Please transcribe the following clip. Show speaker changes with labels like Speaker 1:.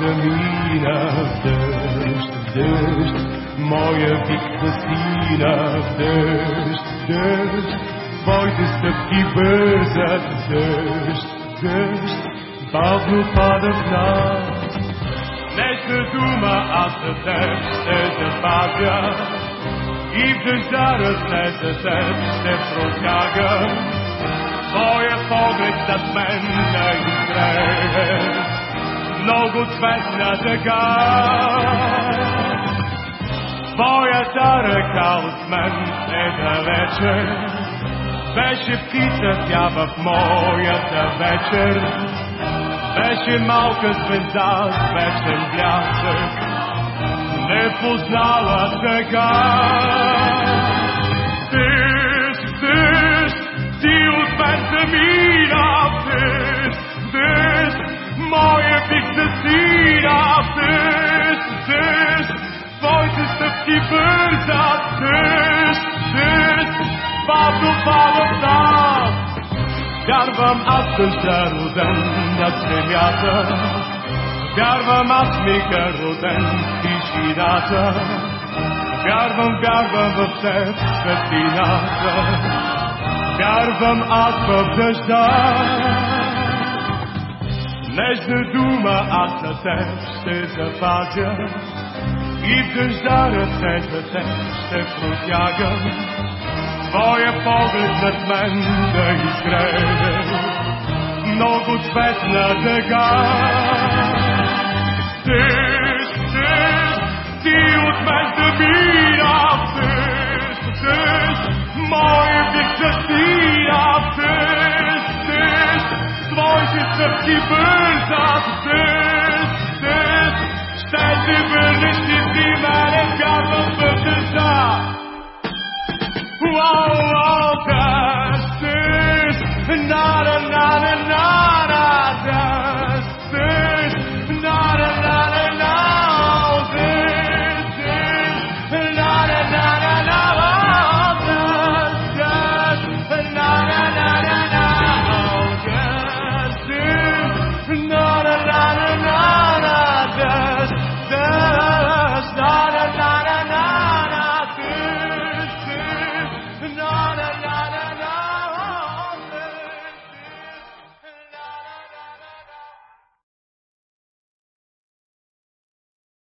Speaker 1: в дъжд, дъжд, моя вик настина в дъжд, дъжд, твоите стъпки бързат дъжд, дъжд, бавно пада в нас. Нежна дума аз за теб ще запазя и в дъжда разне за теб ще протягам. Твоя поглед над мен да изгрее цветна дъга. Твоята ръка от мен недалече беше птица тя в моята вечер. Беше малка звезда с вечен блясък, не познала сега. Вярвам аз дъжда роден над земята, вярвам аз мига роден в тишината, вярвам, вярвам в теб светлината, вярвам аз в дъжда. Нежна дума аз за теб ще запазя и в дъжда ръце за теб ще протягам твоя поглед над мен да изгрее много цветна дъга. Ти, ти, ти от мен да бира, ти, ти, мое бих да тия, ти, ти, твоите стъпки бързат, ти, ти, ще се върнеш